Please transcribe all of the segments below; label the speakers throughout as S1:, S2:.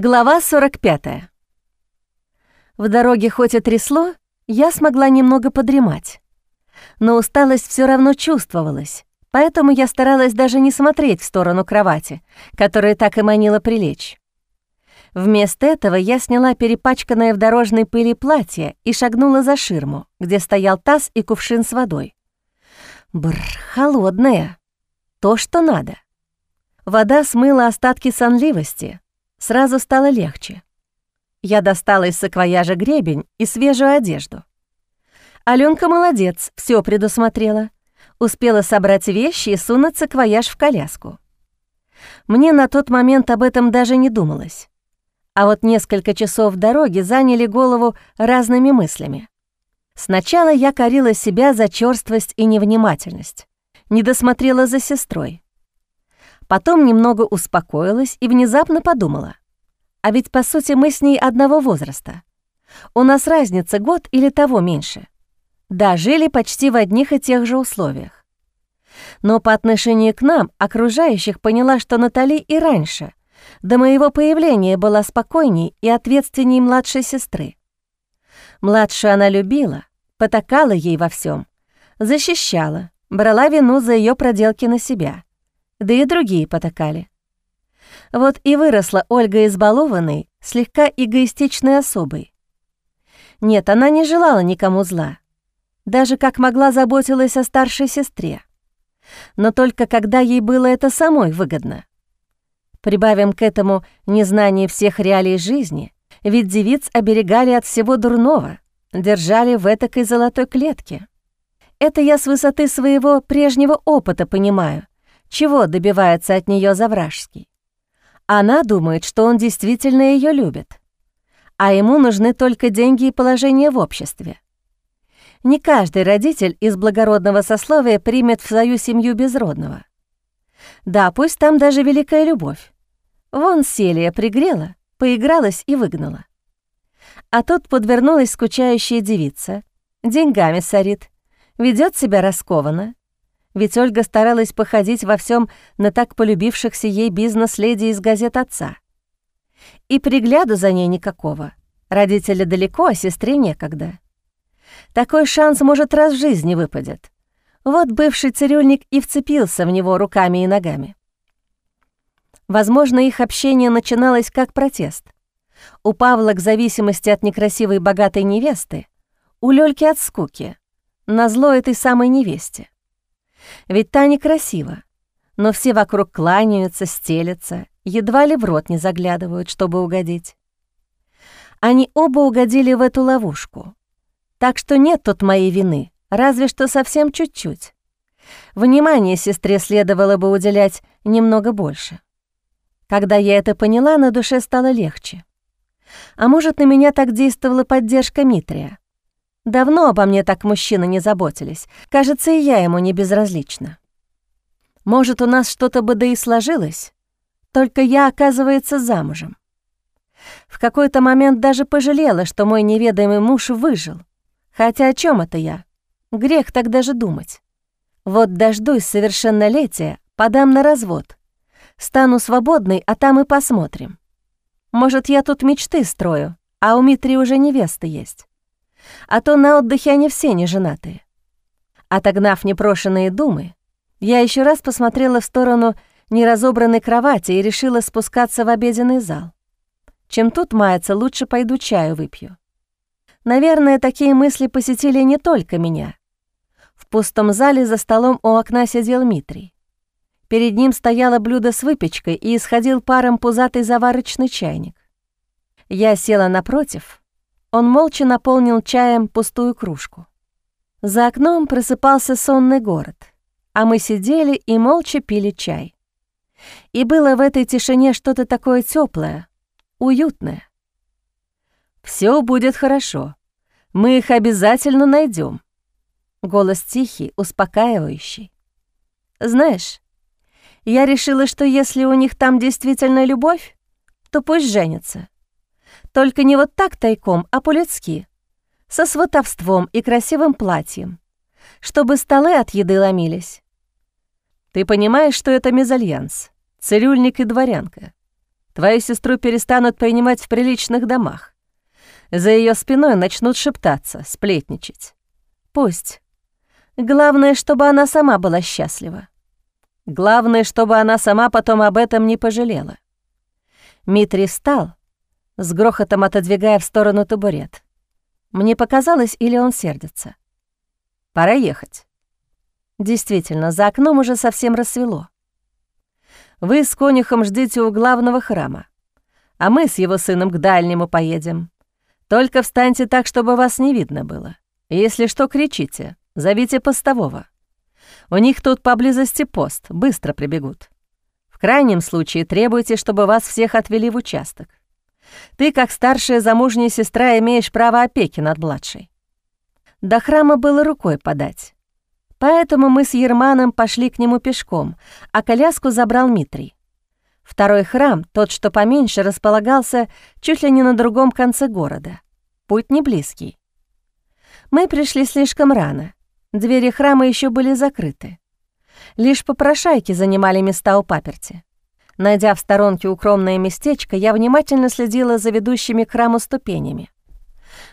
S1: Глава 45. В дороге хоть и трясло, я смогла немного подремать. Но усталость все равно чувствовалась, поэтому я старалась даже не смотреть в сторону кровати, которая так и манила прилечь. Вместо этого я сняла перепачканное в дорожной пыли платье и шагнула за ширму, где стоял таз и кувшин с водой. Бр, холодная. То, что надо. Вода смыла остатки сонливости — Сразу стало легче. Я достала из саквояжа гребень и свежую одежду. Алёнка молодец, все предусмотрела. Успела собрать вещи и сунуть саквояж в коляску. Мне на тот момент об этом даже не думалось. А вот несколько часов дороги заняли голову разными мыслями. Сначала я корила себя за черствость и невнимательность. Не досмотрела за сестрой. Потом немного успокоилась и внезапно подумала. А ведь, по сути, мы с ней одного возраста. У нас разница год или того меньше. Да, жили почти в одних и тех же условиях. Но по отношению к нам окружающих поняла, что Натали и раньше, до моего появления, была спокойней и ответственней младшей сестры. Младшую она любила, потакала ей во всем, защищала, брала вину за ее проделки на себя — да и другие потакали. Вот и выросла Ольга избалованной, слегка эгоистичной особой. Нет, она не желала никому зла. Даже как могла заботилась о старшей сестре. Но только когда ей было это самой выгодно. Прибавим к этому незнание всех реалий жизни, ведь девиц оберегали от всего дурного, держали в этакой золотой клетке. Это я с высоты своего прежнего опыта понимаю, чего добивается от нее Завражский. Она думает, что он действительно ее любит, а ему нужны только деньги и положение в обществе. Не каждый родитель из благородного сословия примет в свою семью безродного. Да, пусть там даже великая любовь. Вон Селия пригрела, поигралась и выгнала. А тут подвернулась скучающая девица, деньгами сорит, ведет себя раскованно, ведь Ольга старалась походить во всем на так полюбившихся ей бизнес-леди из газет отца. И пригляду за ней никакого. Родители далеко, а сестре некогда. Такой шанс, может, раз в жизни выпадет. Вот бывший цирюльник и вцепился в него руками и ногами. Возможно, их общение начиналось как протест. У Павла к зависимости от некрасивой богатой невесты, у Лёльки от скуки, назло этой самой невесте. Ведь та некрасива, но все вокруг кланяются, стелятся, едва ли в рот не заглядывают, чтобы угодить. Они оба угодили в эту ловушку. Так что нет тут моей вины, разве что совсем чуть-чуть. Внимание сестре следовало бы уделять немного больше. Когда я это поняла, на душе стало легче. А может, на меня так действовала поддержка Митрия. Давно обо мне так мужчины не заботились. Кажется, и я ему не безразлична. Может, у нас что-то бы да и сложилось, только я, оказывается, замужем. В какой-то момент даже пожалела, что мой неведомый муж выжил. Хотя о чем это я? Грех так даже думать. Вот дождусь совершеннолетия, подам на развод. Стану свободной, а там и посмотрим. Может, я тут мечты строю, а у Митри уже невеста есть а то на отдыхе они все не женатые. Отогнав непрошенные думы, я еще раз посмотрела в сторону неразобранной кровати и решила спускаться в обеденный зал. Чем тут маяться, лучше пойду чаю выпью. Наверное, такие мысли посетили не только меня. В пустом зале за столом у окна сидел Митрий. Перед ним стояло блюдо с выпечкой и исходил паром пузатый заварочный чайник. Я села напротив, он молча наполнил чаем пустую кружку. За окном просыпался сонный город, а мы сидели и молча пили чай. И было в этой тишине что-то такое теплое, уютное. Все будет хорошо. Мы их обязательно найдем. Голос тихий, успокаивающий. Знаешь, я решила, что если у них там действительно любовь, то пусть женятся. Только не вот так тайком, а по-людски. Со сватовством и красивым платьем. Чтобы столы от еды ломились. Ты понимаешь, что это мезальянс? Цирюльник и дворянка. твою сестру перестанут принимать в приличных домах. За ее спиной начнут шептаться, сплетничать. Пусть. Главное, чтобы она сама была счастлива. Главное, чтобы она сама потом об этом не пожалела. Митрий встал, с грохотом отодвигая в сторону табурет. Мне показалось, или он сердится. Пора ехать. Действительно, за окном уже совсем рассвело. Вы с конюхом ждите у главного храма, а мы с его сыном к дальнему поедем. Только встаньте так, чтобы вас не видно было. Если что, кричите, зовите постового. У них тут поблизости пост, быстро прибегут. В крайнем случае требуйте, чтобы вас всех отвели в участок. Ты, как старшая замужняя сестра, имеешь право опеки над младшей. До храма было рукой подать. Поэтому мы с Ерманом пошли к нему пешком, а коляску забрал Митрий. Второй храм, тот, что поменьше, располагался чуть ли не на другом конце города. Путь не близкий. Мы пришли слишком рано. Двери храма еще были закрыты. Лишь попрошайки занимали места у паперти. Найдя в сторонке укромное местечко, я внимательно следила за ведущими к храму ступенями.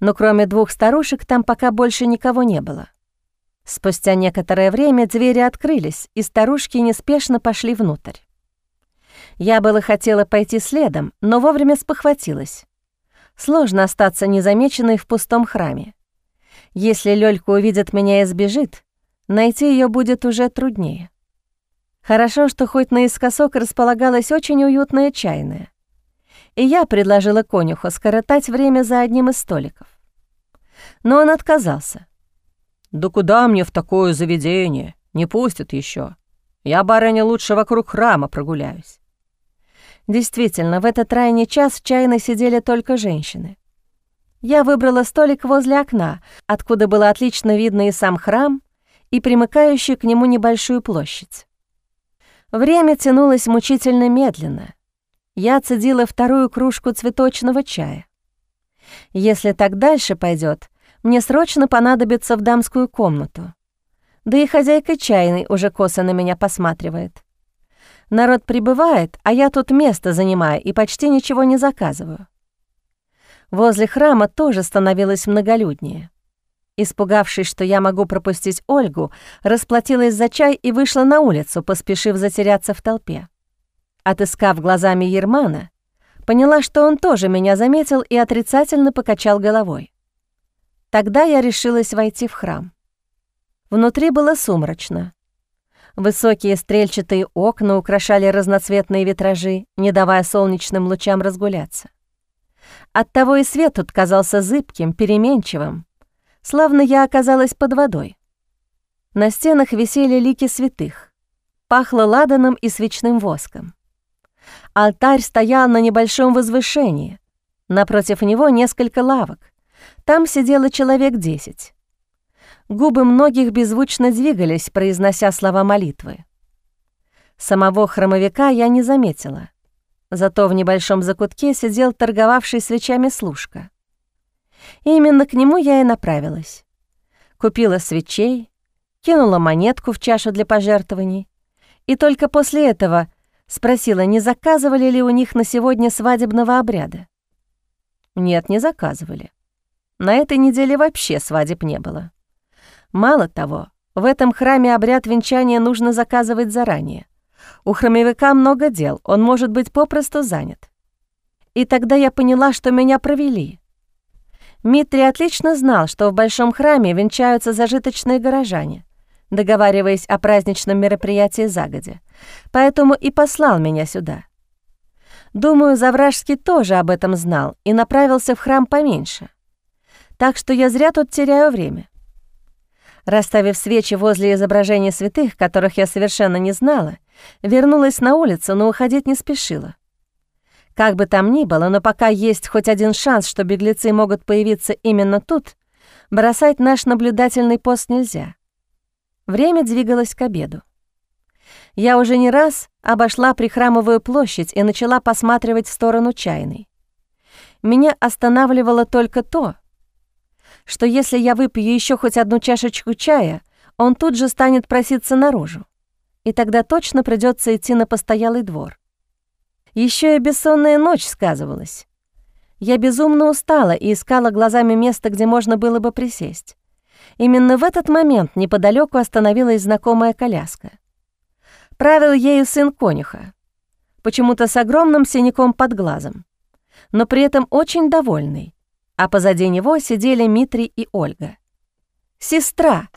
S1: Но кроме двух старушек там пока больше никого не было. Спустя некоторое время двери открылись, и старушки неспешно пошли внутрь. Я было хотела пойти следом, но вовремя спохватилась. Сложно остаться незамеченной в пустом храме. Если Лёлька увидит меня и сбежит, найти ее будет уже труднее. Хорошо, что хоть наискосок располагалась очень уютная чайная. И я предложила конюху скоротать время за одним из столиков. Но он отказался. «Да куда мне в такое заведение? Не пустят еще. Я, барыня, лучше вокруг храма прогуляюсь». Действительно, в этот ранний час в чайной сидели только женщины. Я выбрала столик возле окна, откуда было отлично видно и сам храм, и примыкающую к нему небольшую площадь. Время тянулось мучительно медленно. Я цедила вторую кружку цветочного чая. Если так дальше пойдет, мне срочно понадобится в дамскую комнату. Да и хозяйка чайной уже косо на меня посматривает. Народ прибывает, а я тут место занимаю и почти ничего не заказываю. Возле храма тоже становилось многолюднее. Испугавшись, что я могу пропустить Ольгу, расплатилась за чай и вышла на улицу, поспешив затеряться в толпе. Отыскав глазами Ермана, поняла, что он тоже меня заметил и отрицательно покачал головой. Тогда я решилась войти в храм. Внутри было сумрачно. Высокие стрельчатые окна украшали разноцветные витражи, не давая солнечным лучам разгуляться. Оттого и свет тут казался зыбким, переменчивым, словно я оказалась под водой. На стенах висели лики святых, пахло ладаном и свечным воском. Алтарь стоял на небольшом возвышении, напротив него несколько лавок. Там сидело человек десять. Губы многих беззвучно двигались, произнося слова молитвы. Самого хромовика я не заметила — Зато в небольшом закутке сидел торговавший свечами служка. И именно к нему я и направилась. Купила свечей, кинула монетку в чашу для пожертвований, и только после этого спросила, не заказывали ли у них на сегодня свадебного обряда. Нет, не заказывали. На этой неделе вообще свадеб не было. Мало того, в этом храме обряд венчания нужно заказывать заранее. У хромовика много дел, он может быть попросту занят. И тогда я поняла, что меня провели. Митрий отлично знал, что в большом храме венчаются зажиточные горожане, договариваясь о праздничном мероприятии загодя, поэтому и послал меня сюда. Думаю, Завражский тоже об этом знал и направился в храм поменьше. Так что я зря тут теряю время. Расставив свечи возле изображений святых, которых я совершенно не знала, Вернулась на улицу, но уходить не спешила. Как бы там ни было, но пока есть хоть один шанс, что беглецы могут появиться именно тут, бросать наш наблюдательный пост нельзя. Время двигалось к обеду. Я уже не раз обошла прихрамовую площадь и начала посматривать в сторону чайной. Меня останавливало только то, что если я выпью еще хоть одну чашечку чая, он тут же станет проситься наружу и тогда точно придется идти на постоялый двор. Еще и бессонная ночь сказывалась. Я безумно устала и искала глазами место, где можно было бы присесть. Именно в этот момент неподалеку остановилась знакомая коляска. Правил ею сын конюха, почему-то с огромным синяком под глазом, но при этом очень довольный, а позади него сидели Митри и Ольга. «Сестра!»